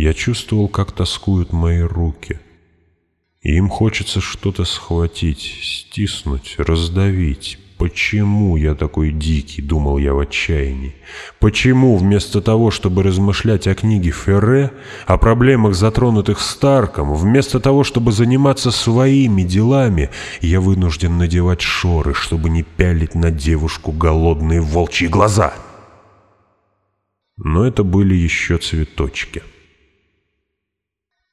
Я чувствовал, как тоскуют мои руки. И им хочется что-то схватить, стиснуть, раздавить. Почему я такой дикий, думал я в отчаянии? Почему вместо того, чтобы размышлять о книге Ферре, о проблемах, затронутых Старком, вместо того, чтобы заниматься своими делами, я вынужден надевать шоры, чтобы не пялить на девушку голодные волчьи глаза? Но это были еще цветочки.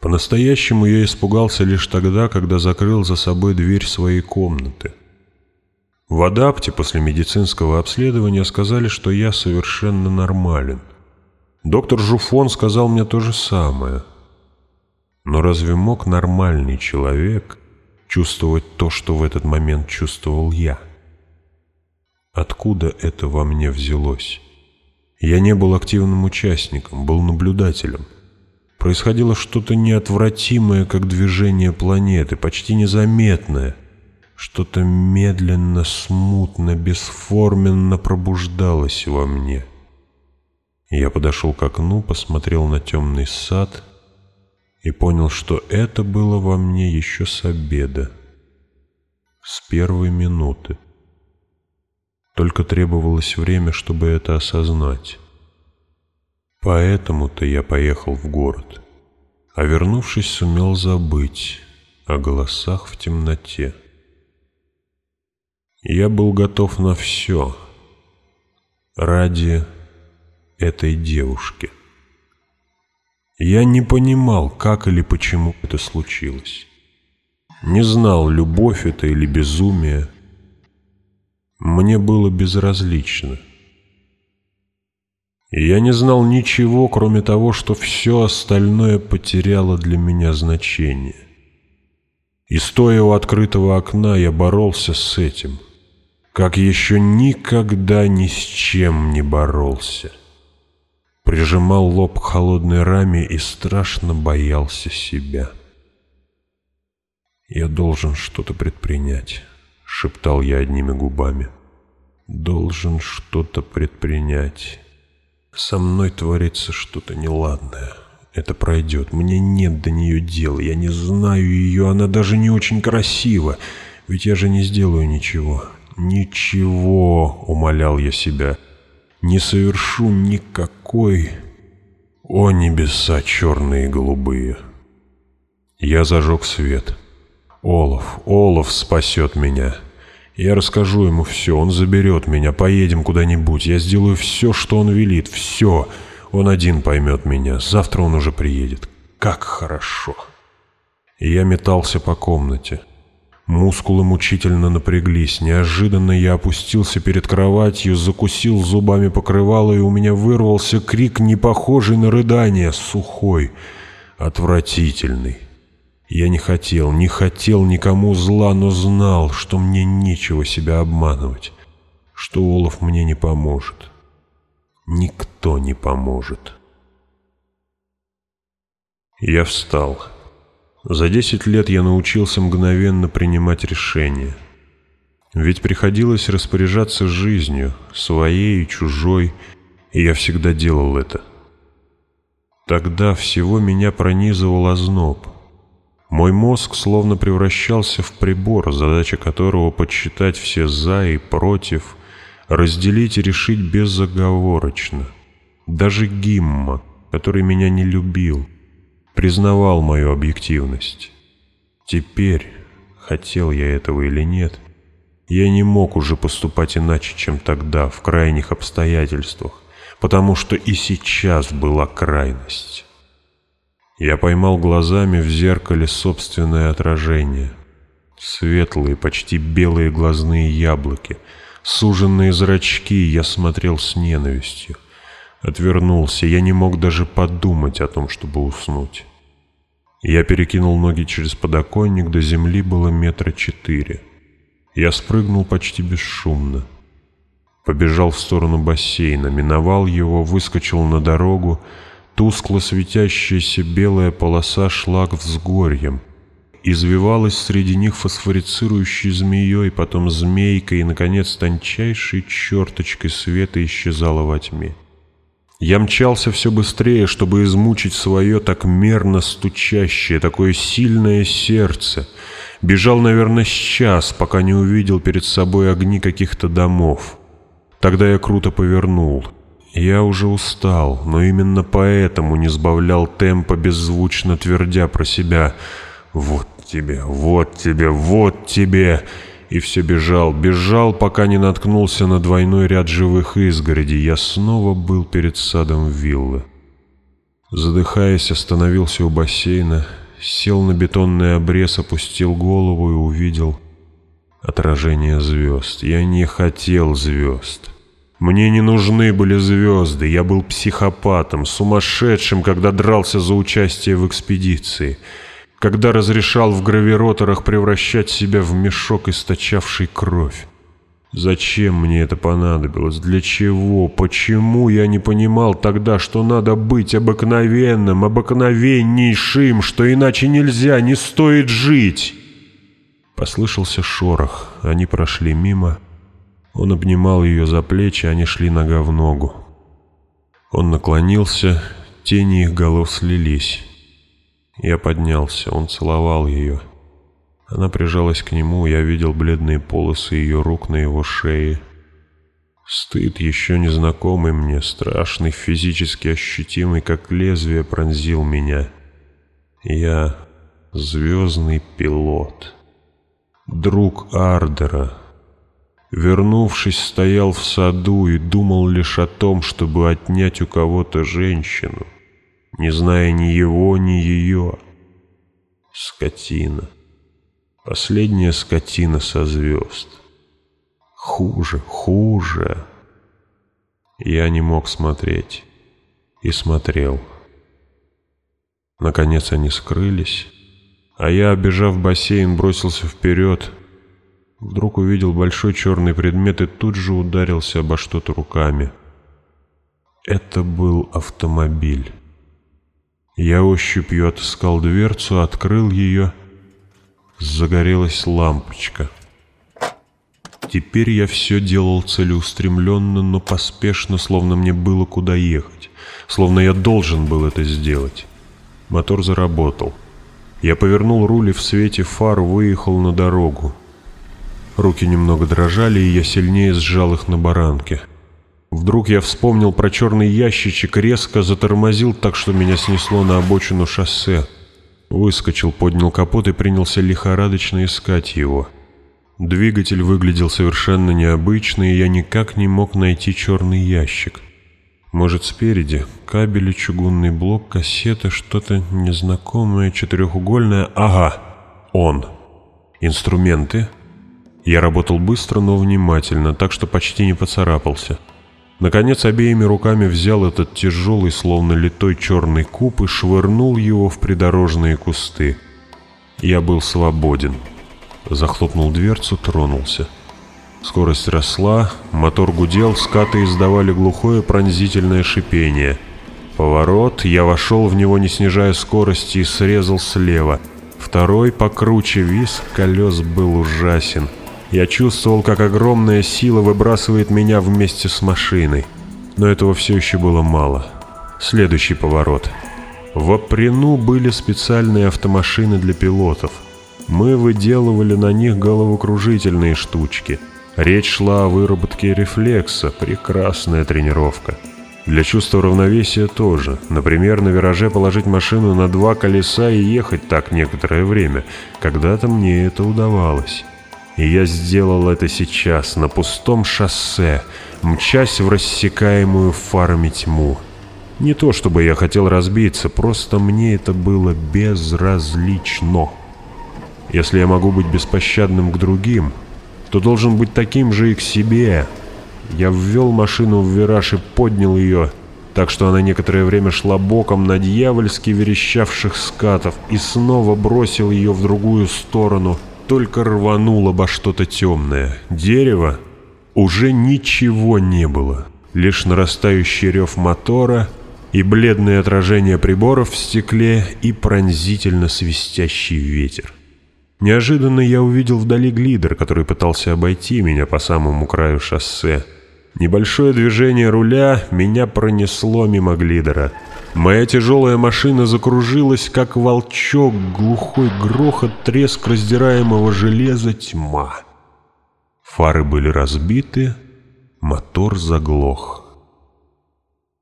По-настоящему я испугался лишь тогда, когда закрыл за собой дверь своей комнаты. В адапте после медицинского обследования сказали, что я совершенно нормален. Доктор Жуфон сказал мне то же самое. Но разве мог нормальный человек чувствовать то, что в этот момент чувствовал я? Откуда это во мне взялось? Я не был активным участником, был наблюдателем – происходило что-то неотвратимое, как движение планеты, почти незаметное. Что-то медленно, смутно, бесформенно пробуждалось во мне. Я подошел к окну, посмотрел на темный сад и понял, что это было во мне еще с обеда, с первой минуты. Только требовалось время, чтобы это осознать. Поэтому-то я поехал в город, а вернувшись сумел забыть о голосах в темноте. Я был готов на все ради этой девушки. Я не понимал, как или почему это случилось. Не знал, любовь это или безумие. Мне было безразлично. И я не знал ничего, кроме того, что все остальное потеряло для меня значение. И стоя у открытого окна, я боролся с этим, как еще никогда ни с чем не боролся. Прижимал лоб к холодной раме и страшно боялся себя. «Я должен что-то предпринять», — шептал я одними губами. «Должен что-то предпринять». Со мной творится что-то неладное. Это пройдет. Мне нет до нее дела. Я не знаю ее. Она даже не очень красива. Ведь я же не сделаю ничего. Ничего, умолял я себя. Не совершу никакой... О, небеса черные и голубые! Я зажег свет. Олов, Олов спасет меня. Я расскажу ему все, он заберет меня, поедем куда-нибудь, я сделаю все, что он велит, все. Он один поймет меня, завтра он уже приедет. Как хорошо. И я метался по комнате. Мускулы мучительно напряглись. Неожиданно я опустился перед кроватью, закусил зубами покрывало, и у меня вырвался крик, не похожий на рыдание, сухой, отвратительный. Я не хотел, не хотел никому зла, но знал, что мне нечего себя обманывать, что Олаф мне не поможет. Никто не поможет. Я встал. За десять лет я научился мгновенно принимать решения. Ведь приходилось распоряжаться жизнью, своей и чужой, и я всегда делал это. Тогда всего меня пронизывал озноб — мой мозг словно превращался в прибор, задача которого подсчитать все «за» и «против», разделить и решить безоговорочно. Даже Гимма, который меня не любил, признавал мою объективность. Теперь, хотел я этого или нет, я не мог уже поступать иначе, чем тогда, в крайних обстоятельствах, потому что и сейчас была крайность. Я поймал глазами в зеркале собственное отражение. Светлые, почти белые глазные яблоки, суженные зрачки я смотрел с ненавистью. Отвернулся, я не мог даже подумать о том, чтобы уснуть. Я перекинул ноги через подоконник, до земли было метра четыре. Я спрыгнул почти бесшумно. Побежал в сторону бассейна, миновал его, выскочил на дорогу, Тускло светящаяся белая полоса шла к взгорьям. Извивалась среди них фосфорицирующей змеей, потом змейкой и, наконец, тончайшей черточкой света исчезала во тьме. Я мчался все быстрее, чтобы измучить свое так мерно стучащее, такое сильное сердце. Бежал, наверное, с час, пока не увидел перед собой огни каких-то домов. Тогда я круто повернул. Я уже устал, но именно поэтому не сбавлял темпа, беззвучно твердя про себя «Вот тебе, вот тебе, вот тебе!» И все бежал, бежал, пока не наткнулся на двойной ряд живых изгородей. Я снова был перед садом виллы. Задыхаясь, остановился у бассейна, сел на бетонный обрез, опустил голову и увидел отражение звезд. Я не хотел звезд. Мне не нужны были звезды, я был психопатом, сумасшедшим, когда дрался за участие в экспедиции, когда разрешал в гравироторах превращать себя в мешок, источавший кровь. Зачем мне это понадобилось? Для чего? Почему я не понимал тогда, что надо быть обыкновенным, обыкновеннейшим, что иначе нельзя, не стоит жить? Послышался шорох. Они прошли мимо. Он обнимал ее за плечи, они шли нога в ногу. Он наклонился, тени их голов слились. Я поднялся, он целовал ее. Она прижалась к нему, я видел бледные полосы ее рук на его шее. Стыд, еще незнакомый мне, страшный, физически ощутимый, как лезвие, пронзил меня. Я звездный пилот. Друг Ардера. Вернувшись, стоял в саду и думал лишь о том, чтобы отнять у кого-то женщину, не зная ни его, ни ее. Скотина. Последняя скотина со звезд. Хуже, хуже. Я не мог смотреть. И смотрел. Наконец они скрылись, а я, обежав бассейн, бросился вперед — Вдруг увидел большой черный предмет и тут же ударился обо что-то руками. Это был автомобиль. Я ощупью отыскал дверцу, открыл ее. Загорелась лампочка. Теперь я все делал целеустремленно, но поспешно, словно мне было куда ехать. Словно я должен был это сделать. Мотор заработал. Я повернул руль и в свете фар выехал на дорогу. Руки немного дрожали, и я сильнее сжал их на баранке. Вдруг я вспомнил про черный ящичек, резко затормозил так, что меня снесло на обочину шоссе. Выскочил, поднял капот и принялся лихорадочно искать его. Двигатель выглядел совершенно необычно, и я никак не мог найти черный ящик. Может, спереди? Кабели, чугунный блок, кассета, что-то незнакомое, четырехугольное. Ага, он. Инструменты? Я работал быстро, но внимательно, так что почти не поцарапался. Наконец, обеими руками взял этот тяжелый, словно литой черный куб и швырнул его в придорожные кусты. Я был свободен. Захлопнул дверцу, тронулся. Скорость росла, мотор гудел, скаты издавали глухое пронзительное шипение. Поворот, я вошел в него, не снижая скорости, и срезал слева. Второй, покруче виск колес, был ужасен — я чувствовал, как огромная сила выбрасывает меня вместе с машиной. Но этого все еще было мало. Следующий поворот. В Априну были специальные автомашины для пилотов. Мы выделывали на них головокружительные штучки. Речь шла о выработке рефлекса, прекрасная тренировка. Для чувства равновесия тоже. Например, на вираже положить машину на два колеса и ехать так некоторое время. Когда-то мне это удавалось. И я сделал это сейчас, на пустом шоссе, мчась в рассекаемую фарами тьму. Не то чтобы я хотел разбиться, просто мне это было безразлично. Если я могу быть беспощадным к другим, то должен быть таким же и к себе. Я ввел машину в вираж и поднял ее, так что она некоторое время шла боком на дьявольски верещавших скатов и снова бросил ее в другую сторону — только рванул обо что-то темное, дерево, уже ничего не было. Лишь нарастающий рев мотора и бледное отражение приборов в стекле и пронзительно свистящий ветер. Неожиданно я увидел вдали глидер, который пытался обойти меня по самому краю шоссе. Небольшое движение руля меня пронесло мимо глидера — Моя тяжелая машина закружилась, как волчок, глухой грохот, треск раздираемого железа, тьма. Фары были разбиты, мотор заглох.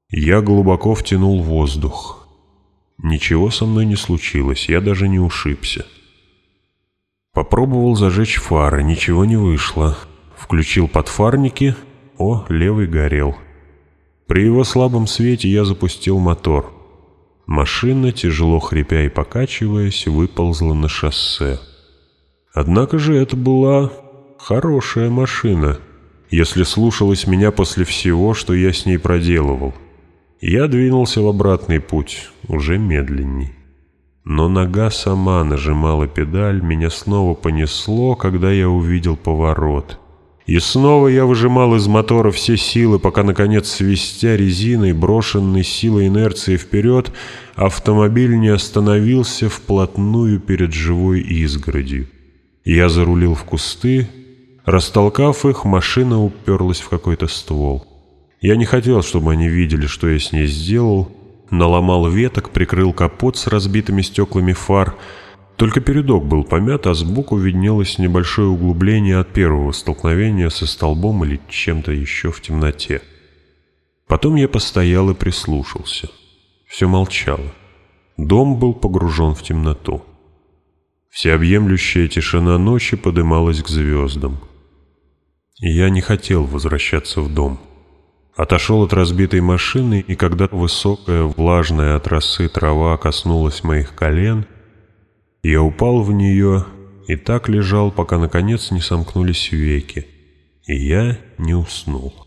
Я глубоко втянул воздух. Ничего со мной не случилось, я даже не ушибся. Попробовал зажечь фары, ничего не вышло. Включил подфарники, о, левый горел. При его слабом свете я запустил мотор. Машина, тяжело хрипя и покачиваясь, выползла на шоссе. Однако же это была хорошая машина, если слушалась меня после всего, что я с ней проделывал. Я двинулся в обратный путь, уже медленней. Но нога сама нажимала педаль, меня снова понесло, когда я увидел поворот — и снова я выжимал из мотора все силы, пока, наконец, свистя резиной, брошенной силой инерции вперед, автомобиль не остановился вплотную перед живой изгородью. Я зарулил в кусты. Растолкав их, машина уперлась в какой-то ствол. Я не хотел, чтобы они видели, что я с ней сделал. Наломал веток, прикрыл капот с разбитыми стеклами фар — только передок был помят, а сбоку виднелось небольшое углубление от первого столкновения со столбом или чем-то еще в темноте. Потом я постоял и прислушался. Все молчало. Дом был погружен в темноту. Всеобъемлющая тишина ночи подымалась к звездам. И я не хотел возвращаться в дом. Отошел от разбитой машины, и когда высокая, влажная от росы трава коснулась моих колен — я упал в нее и так лежал, пока наконец не сомкнулись веки, и я не уснул.